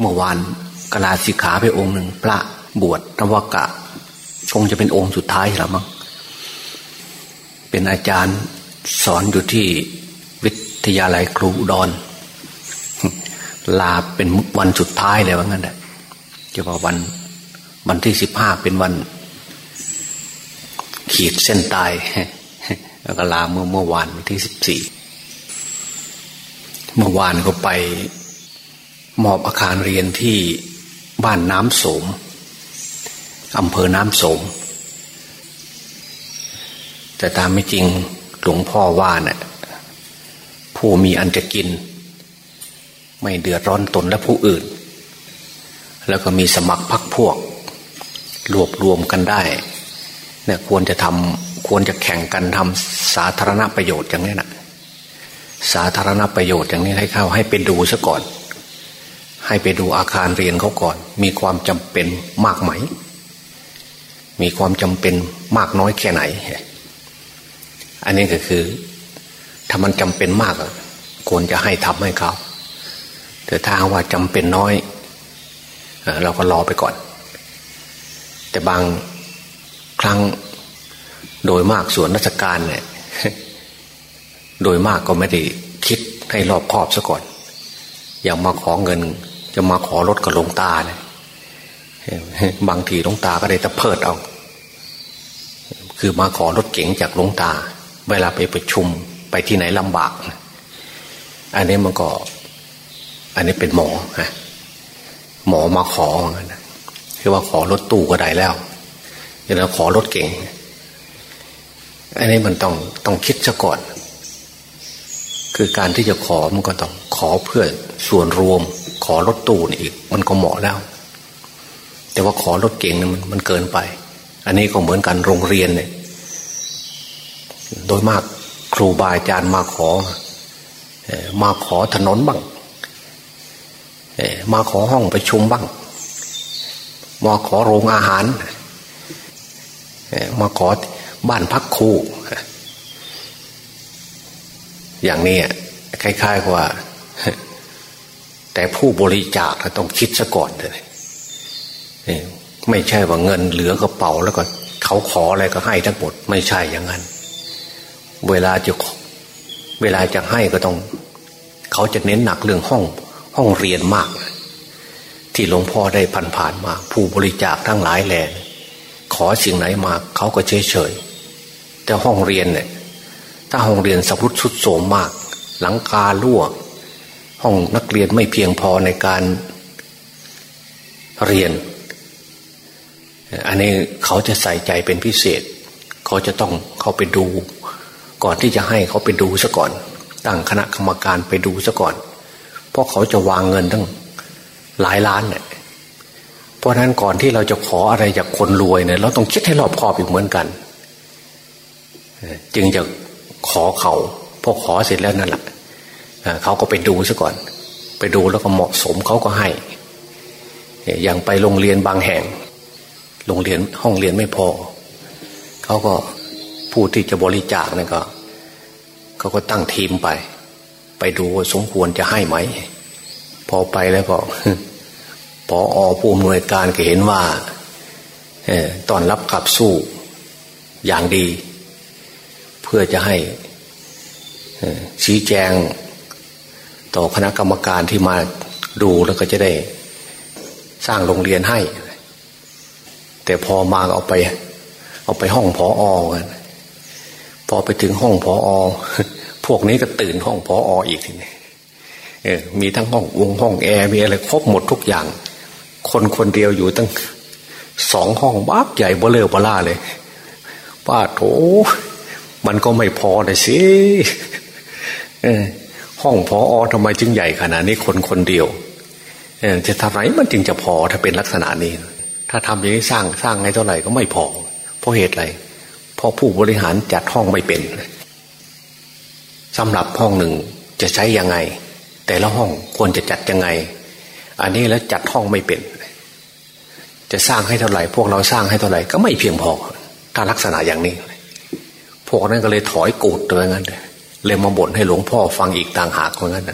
เมื่อวานกลาสิกขาไปองค์หนึ่งพระบวชนวกะ คงจะเป็นองค์สุดท้ายแล้วมั้งเป็นอาจารย์สอนอยู่ที่วิทยาลัยครูดอน ลาเป็นวันสุดท้ายเลยว่างั้นแหละจะว่าวันวันที่สิบห้าเป็นวัน ขีดเส้นตายแล้วก็ลาเมื่อเมื่อวานวันที่สิบสี่เมื่อวานก็ไป มอบอาคารเรียนที่บ้านน้ำโสมอำเภอน้ำโสม แต่ตามไม่จริงหลวงพ่อว่าเนะี่ยผู้มีอันจะกิน ไม่เดือดร้อนตนและผู้อื่น แล้วก็มีสมัครพักพวก รวบรวมกันได้เนี่ยควรจะทำควรจะแข่งกันทำสาธารณประโยชน์อย่างนี้นะสาธารณประโยชน์อย่างนี้ให้เข้าให้ไปดูซะก่อน ให้ไปดูอาคารเรียนเขาก่อน มีความจำเป็นมากไหม มีความจำเป็นมากน้อยแค่ไหน อันนี้ก็คือ ถ้ามันจำเป็นมากควรจะให้ทำให้เขาแต่ถ้าว่าจำเป็นน้อยเราก็รอไปก่อน แต่บางครั้งโดยมากส่วนราชการเนี่ย โดยมากก็ไม่ได้คิดให้รอบคอบซะก่อนอย่างมาขอเงิน จะมาขอรถกับหลวงตาเนี่ยบางทีหลวงตาก็ได้ตะเพิดเอา คือมาขอรถเก๋งจากหลวงตา เวลาไปประชุมไปที่ไหนลำบาก อันนี้มันก็ อันนี้เป็นหมอฮะหมอมาขอคือว่าขอรถตู้ก็ได้แล้วจะแล้วขอรถเก่งอันนี้มันต้องต้องคิดซะก่อน คือการที่จะขอมันก็ต้องขอเพื่อส่วนรวม ขอรถตู้นี่อีก มันก็เหมาะแล้ว แต่ว่าขอรถเก่งมันมันเกินไป อันนี้ก็เหมือนกันโรงเรียนเนี่ยโดยมากครูบาอาจารย์มาขอมาขอถนนบ้างมาขอห้องประชุมบ้าง มาขอโรงอาหาร มาขอบ้านพักครูอย่างนี้คล้ายๆว่า แต่ผู้บริจาคต้องคิดซะก่อนเลยไม่ใช่ว่าเงินเหลือกระเป๋าแล้วก็เขาขออะไรก็ให้ทั้งหมด ไม่ใช่อย่างนั้น เวลาจะเวลาจะให้ก็ต้อง เขาจะเน้นหนักเรื่องห้องห้องเรียนมาก ที่หลวงพ่อได้ผ่านผ่านมา ผู้บริจาคทั้งหลายแหล่ขอสิ่งไหนมาเขาก็เฉยเฉยแต่ห้องเรียนเนี่ยถ้าห้องเรียนสรุดสุดโสมมาก หลังคารั่ว ห้องนักเรียนไม่เพียงพอในการเรียน อันนี้เขาจะใส่ใจเป็นพิเศษ เขาจะต้องเขาไปดู ก่อนที่จะให้เขาไปดูซะก่อน ตั้งคณะกรรมการไปดูซะก่อน เพราะเขาจะวางเงินตั้งหลายล้านเนี่ยเพราะนั้นก่อนที่เราจะขออะไรจากคนรวยเนี่ยเราต้องคิดให้รอบคอบอีกเหมือนกัน จึงจะขอเขาพอขอเสร็จแล้วนั่นแหละ เขาก็ไปดูซะก่อน ไปดูแล้วก็เหมาะสมเขาก็ให้อย่างไปโรงเรียนบางแห่ง โรงเรียนห้องเรียนไม่พอ เขาก็ผู้ที่จะบริจาคเนี่ยก็เขาก็ตั้งทีมไป ไปดูสมควรจะให้ไหม พอไปแล้วก็พออผู้อำนวยการก็เห็นว่าตอนรับขับสู้อย่างดี เพื่อจะให้ชี้แจง ต่อคณะกรรมการที่มาดูแล้วก็จะได้สร้างโรงเรียนให้ แต่พอมาเอาไป เอาไปห้องพออกันพอไปถึงห้องพออพวกนี้ก็ตื่นห้องพอออีกทีนี้เออมีทั้งห้องวงห้องแอร์มีอะไรครบหมดทุกอย่าง คนคนเดียวอยู่ตั้งสองห้องบ้าใหญ่เบลเลอร์บล่าเลยป้าโถมันก็ไม่พอเลยสิ ห้องพออทำไมจึงใหญ่ขนาดนี้คนคนเดียวจะทำไรมันจึงจะพอถ้าเป็นลักษณะนี้ ถ้าทำอย่างนี้สร้างสร้างไงเท่าไหร่ก็ไม่พอ เพราะเหตุอะไรเพราะผู้บริหารจัดห้องไม่เป็นสำหรับห้องหนึ่งจะใช้ยังไง แต่ละห้องควรจะจัดยังไง อันนี้แล้วจัดห้องไม่เป็น จะสร้างให้เท่าไหร่ พวกเราสร้างให้เท่าไหร่ก็ไม่เพียงพอถ้าลักษณะอย่างนี้ พวกนั้นก็เลยถอยกูดตัวงั้นเลย เลยมาบ่นให้หลวงพ่อฟังอีกต่างหากเพราะงั้น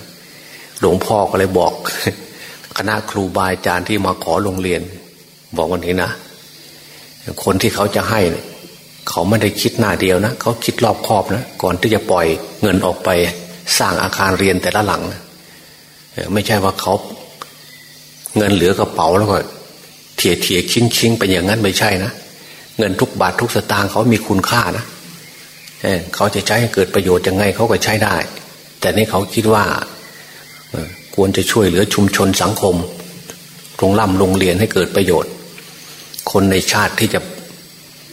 หลวงพ่อก็เลยบอก คณะครูบาอาจารย์ที่มาขอโรงเรียน บอกวันนี้นะคนที่เขาจะให้เขาไม่ได้คิดหน้าเดียวนะเขาคิดรอบคอบนะก่อนที่จะปล่อยเงินออกไปสร้างอาคารเรียนแต่ละหลังไม่ใช่ว่าเขาเงินเหลือกระเป๋าแล้วก็เทียเทียชิ้งชิ้งไปอย่างนั้นไม่ใช่นะเงินทุกบาททุกสตางค์เขามีคุณค่านะ เขาจะใช้ให้เกิดประโยชน์ยังไงเขาก็ใช้ได้ แต่นี่เขาคิดว่าควรจะช่วยเหลือชุมชนสังคมโรงร่ำโรงเรียนให้เกิดประโยชน์ คนในชาติที่จะ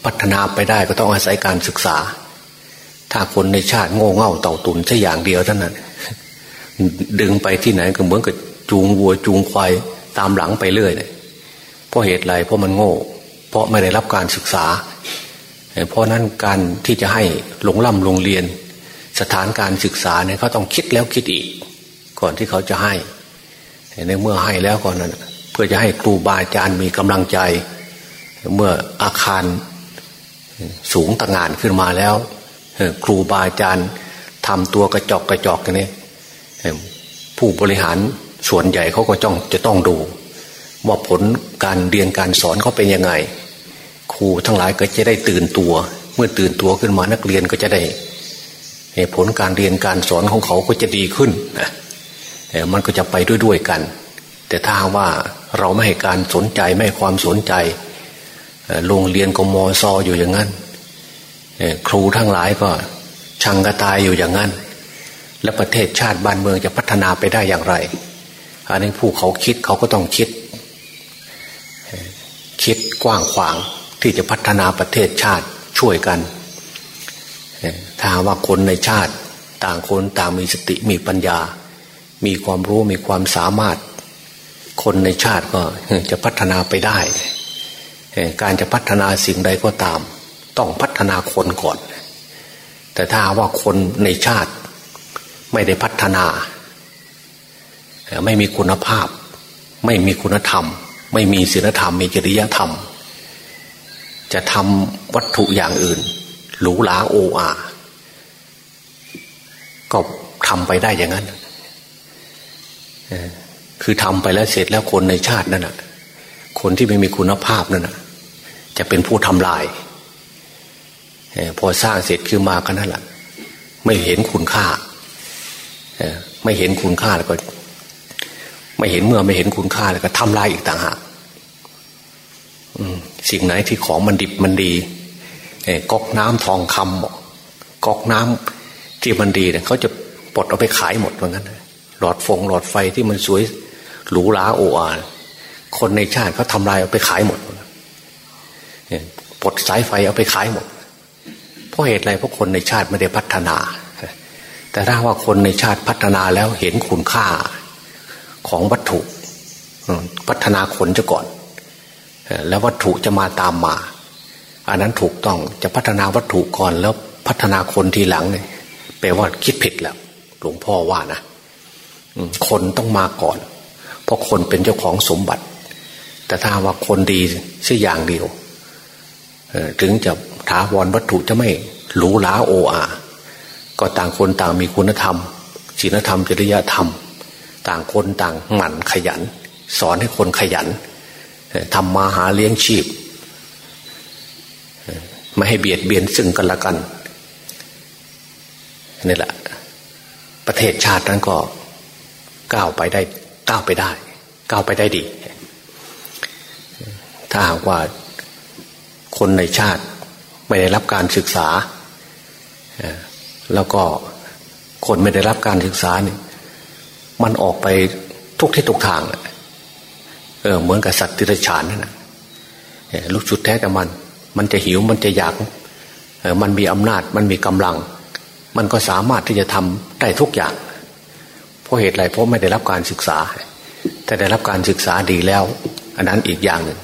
พัฒนาไปได้ก็ต้องอาศัยการศึกษา ถ้าคนในชาติโง่เง่าเต่าตุนแค่อย่างเดียวเท่านั้นดึงไปที่ไหนก็เหมือนกับจูงวัวจูงควายตามหลังไปเรื่อยเลยเพราะเหตุไรเพราะมันโง่ เพราะไม่ได้รับการศึกษา เพราะนั้นการที่จะให้หลงล่ำโรงเรียน สถานการศึกษาเนี่ยเขาต้องคิดแล้วคิดอีก ก่อนที่เขาจะให้ในเมื่อให้แล้วก่อนนั้นเพื่อจะให้ครูบาอาจารย์มีกำลังใจ เมื่ออาคารสูงต่างานขึ้นมาแล้วครูบาอาจารย์ทำตัวกระจอกกระจอกกันเนี้ผู้บริหารส่วนใหญ่เขาก็จ้องจะต้องดู ว่าผลการเรียนการสอนเขาเป็นยังไง ครูทั้งหลายก็จะได้ตื่นตัว เมื่อตื่นตัวขึ้นมานักเรียนก็จะได้ผลการเรียนการสอนของเขาก็จะดีขึ้นมันก็จะไปด้วยด้วยกัน แต่ถ้าว่าเราไม่ให้การสนใจไม่ให้ความสนใจโรงเรียนก็มอซออยู่อย่างนั้นครูทั้งหลายก็ชังกระตายอยู่อย่างนั้น และประเทศชาติบ้านเมืองจะพัฒนาไปได้อย่างไรอันนี้ผู้เขาคิดเขาก็ต้องคิด คิดกว้างขวาง ที่จะพัฒนาประเทศชาติช่วยกันถ้าว่าคนในชาติต่างคนต่างมีสติมีปัญญา มีความรู้มีความสามารถ คนในชาติก็จะพัฒนาไปได้ การจะพัฒนาสิ่งใดก็ตาม ต้องพัฒนาคนก่อน แต่ถ้าว่าคนในชาติไม่ได้พัฒนา ไม่มีคุณภาพ ไม่มีคุณธรรม ไม่มีศีลธรรม มีจริยธรรม จะทำวัตถุอย่างอื่น หรูหราโออาก็ทำไปได้อย่างนั้นคือทำไปแล้วเสร็จแล้วคนในชาตินั่นแหะคนที่ไม่มีคุณภาพนั่นนะจะเป็นผู้ทำลายพอสร้างเสร็จคือมากันนั่นแหละไม่เห็นคุณค่าไม่เห็นคุณค่าแล้วก็ ไม่เห็นเมื่อไม่เห็นคุณค่าแล้วก็ทำลายอีกต่างหาก สิ่งไหนที่ของมันดิบมันดีก๊อกน้ำทองคำก๊อกน้ำที่มันดีเนี่ยเขาจะปลดเอาไปขายหมดเหมือนกันหลอดฟงหลอดไฟที่มันสวยหรูหราโอ้อาคนในชาติเขาทำลายเอาไปขายหมดปลดสายไฟเอาไปขายหมด เพราะเหตุอะไรเพราะคนในชาติไม่ได้พัฒนา แต่ถ้าว่าคนในชาติพัฒนาแล้วเห็นคุณค่าของวัตถุ พัฒนาคนจะก่อน แล้ววัตถุจะมาตามมา อันนั้นถูกต้องจะพัฒนาวัตถุก่อนแล้วพัฒนาคนทีหลังเนี่ยแปลว่าคิดผิดแล้วหลวงพ่อว่านะคนต้องมาก่อน เพราะคนเป็นเจ้าของสมบัติ แต่ถ้าว่าคนดีสักอย่างเดียวถึงจะถาวรวัตถุจะไม่หรูหราโออาก็ต่างคนต่างมีคุณธรรมศีลธรรมจริยธรรม ต่างคนต่างหมั่นขยัน สอนให้คนขยัน ทำมาหาเลี้ยงชีพ ไม่ให้เบียดเบียนซึ่งกันและกันนี่แหละ ประเทศชาตินั้นก็ก้าวไปได้ก้าวไปได้ก้าวไปได้ดี ถ้าหากว่าคนในชาติไม่ได้รับการศึกษา แล้วก็คนไม่ได้รับการศึกษาเนี่ยมันออกไปทุกที่ทุกทาง เออเหมือนกับสัตว์ติรฉานนั่นแหละลูกชุดแท้กับมัน มันจะหิวมันจะอยากเออมันมีอำนาจมันมีกำลัง มันก็สามารถที่จะทำได้ทุกอย่าง เพราะเหตุไรเพราะไม่ได้รับการศึกษา แต่ได้รับการศึกษาดีแล้ว อันนั้นอีกอย่างหนึ่ง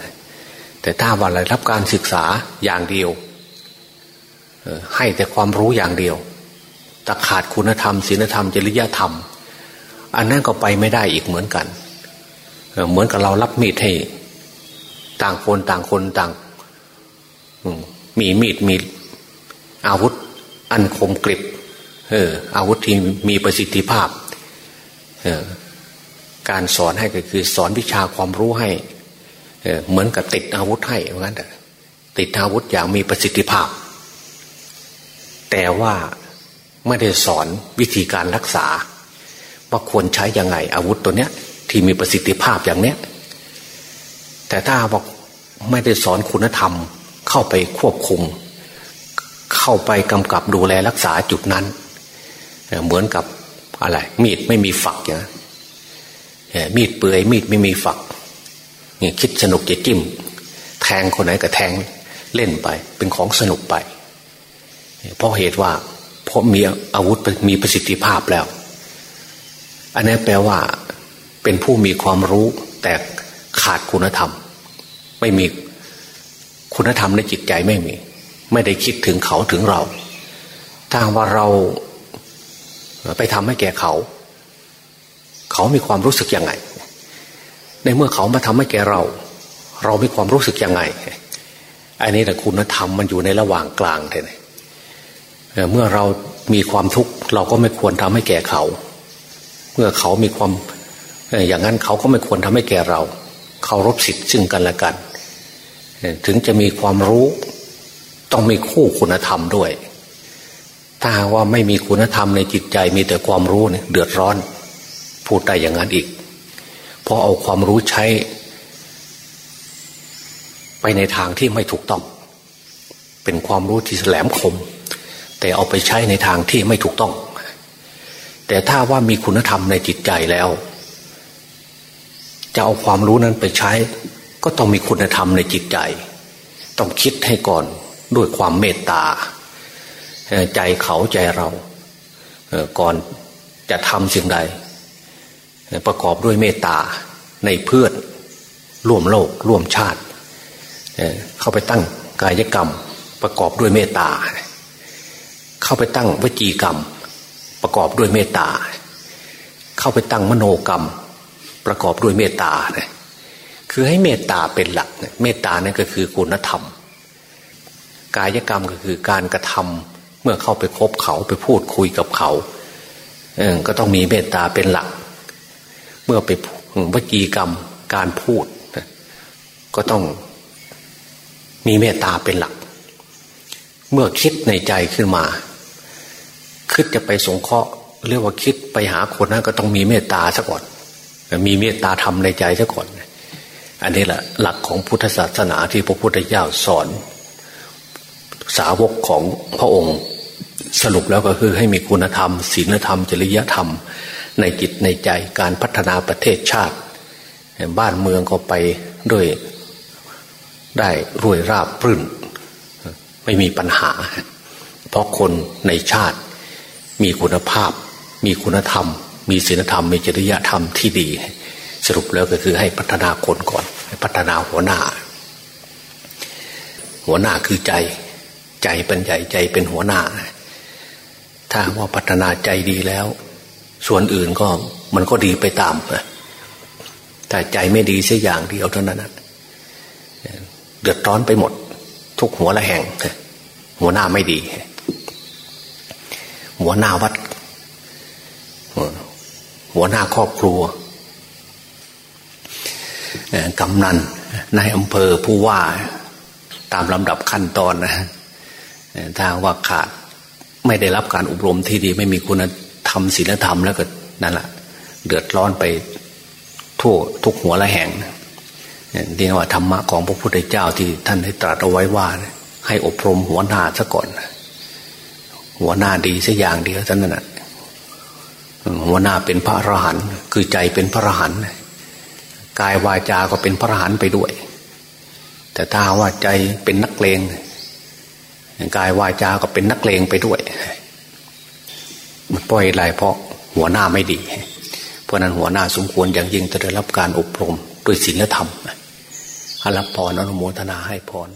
แต่ถ้าว่าเรารับการศึกษาอย่างเดียวให้แต่ความรู้อย่างเดียวแต่ขาดคุณธรรมศีลธรรมจริยธรรม อันนั้นก็ไปไม่ได้อีกเหมือนกัน เหมือนกับเรารับมีดให้ ต่างคนต่างคนต่างมีมีดมีอาวุธ อันคมกริบเออ อาวุธที่มีประสิทธิภาพ เออ การสอนให้ก็คือ สอนวิชาความรู้ให้เหมือนกับติดอาวุธให้เหมือนกันติดอาวุธอย่างมีประสิทธิภาพ แต่ว่าไม่ได้สอนวิธีการรักษา ว่าควรใช้ยังไงอาวุธตัวเนี้ย ที่มีประสิทธิภาพอย่างเนี้ย แต่ถ้าบอกไม่ได้สอนคุณธรรม เข้าไปควบคุม เข้าไปกำกับดูแลรักษาจุดนั้น เหมือนกับอะไร มีดไม่มีฝักอย่างมีดเปื่อยมีดไม่มีฝักเนี่ยคิดสนุกจะจิ้ม แทงคนไหนก็แทงเล่นไป เป็นของสนุกไปเพราะเหตุว่าเพราะมีอาวุธมีประสิทธิภาพแล้ว อันนี้แปลว่า เป็นผู้มีความรู้แต่ขาดคุณธรรม ไม่มีคุณธรรมในจิตใจไม่มี ไม่ได้คิดถึงเขาถึงเรา ถ้าว่าเราไปทำให้แก่เขา เขามีความรู้สึกยังไง ในเมื่อเขามาทำให้แก่เรา เรามีความรู้สึกยังไง อันนี้แหละคุณธรรมมันอยู่ในระหว่างกลางเลยเมื่อเรามีความทุกข์เราก็ไม่ควรทำให้แก่เขา เมื่อเขามีความ อย่างนั้นเขาก็ไม่ควรทำให้แก่เราเคารพสิทธิ์ซึ่งกันและกัน ถึงจะมีความรู้ต้องมีคู่คุณธรรมด้วย ถ้าว่าไม่มีคุณธรรมในจิตใจมีแต่ความรู้เนี่ยเดือดร้อน พูดได้อย่างนั้นอีกพอเอาความรู้ใช้ ไปในทางที่ไม่ถูกต้อง เป็นความรู้ที่แหลมคม แต่เอาไปใช้ในทางที่ไม่ถูกต้อง แต่ถ้าว่ามีคุณธรรมในจิตใจแล้ว จะเอาความรู้นั้นไปใช้ ก็ต้องมีคุณธรรมในจิตใจ ต้องคิดให้ก่อนด้วยความเมตตา ใจเขาใจเราก่อนจะทำสิ่งใด ประกอบด้วยเมตตาในเพื่อนร่วมโลกร่วมชาติ เข้าไปตั้งกายกรรมประกอบด้วยเมตตา เข้าไปตั้งวจีกรรม ประกอบด้วยเมตตา เข้าไปตั้งมโนกรรม ประกอบด้วยเมตตาเนี่ยคือให้เมตตาเป็นหลักเมตตานั่นก็คือคุณธรรม กายกรรมก็คือการกระทำเมื่อเข้าไปคบเขาไปพูดคุยกับเขาเออก็ต้องมีเมตตาเป็นหลัก เมื่อไปวจีกรรมการพูดก็ต้องมีเมตตาเป็นหลัก เมื่อคิดในใจขึ้นมา คิดจะไปสงเคราะห์เรียกว่าคิดไปหาคนนั้นก็ต้องมีเมตตาซะก่อน มีเมตตาทำในใจซะก่อน อันนี้แหละหลักของพุทธศาสนาที่พระพุทธเจ้าสอน สาวกของพระองค์สรุปแล้วก็คือให้มีคุณธรรมศีลธรรม จริยธรรม ในจิตในใจการพัฒนาประเทศชาติ บ้านเมืองก็ไปด้วยได้รวยราบรื่น ไม่มีปัญหา เพราะคนในชาติมีคุณภาพ มีคุณธรรม มีศีลธรรมมีจริยธรรมที่ดี สรุปแล้วก็คือให้พัฒนาคนก่อน ให้พัฒนาหัวหน้า หัวหน้าคือใจ ใจเป็นใหญ่ใจเป็นหัวหน้า ถ้าว่าพัฒนาใจดีแล้ว ส่วนอื่นก็มันก็ดีไปตามแต่ใจไม่ดีเสียอย่างเดียวเท่านั้นเดือดร้อนไปหมด ทุกหัวละแห่ง หัวหน้าไม่ดี หัวหน้าวัด หัวหน้าครอบครัวกำนันนายอำเภอผู้ว่าตามลำดับขั้นตอนนะถ้าว่าขาดไม่ได้รับการอบรมที่ดี ไม่มีคุณทำศีลธรรมแล้วก็นั่นแหละเดือดร้อนไปทั่วทุกหัวละแห่งเรียกว่าธรรมะของพระพุทธเจ้าที่ท่านได้ตรัสเอาไว้ว่า ให้อบรมหัวหน้าซะก่อน หัวหน้าดีสักอย่างเดียวท่านนั่นแหะ หัวหน้าเป็นพระอรหันต์คือใจเป็นพระอรหันต์กายวาจาก็เป็นพระอรหันต์ไปด้วย แต่ถ้าว่าใจเป็นนักเลงกายวาจาก็เป็นนักเลงไปด้วยมันปล่อยไรเพราะหัวหน้าไม่ดี เพราะนั้นหัวหน้าสมควรอย่างยิ่งจะได้รับการอบรมด้วยศีลธรรมรับพรอนุโมทนาให้พร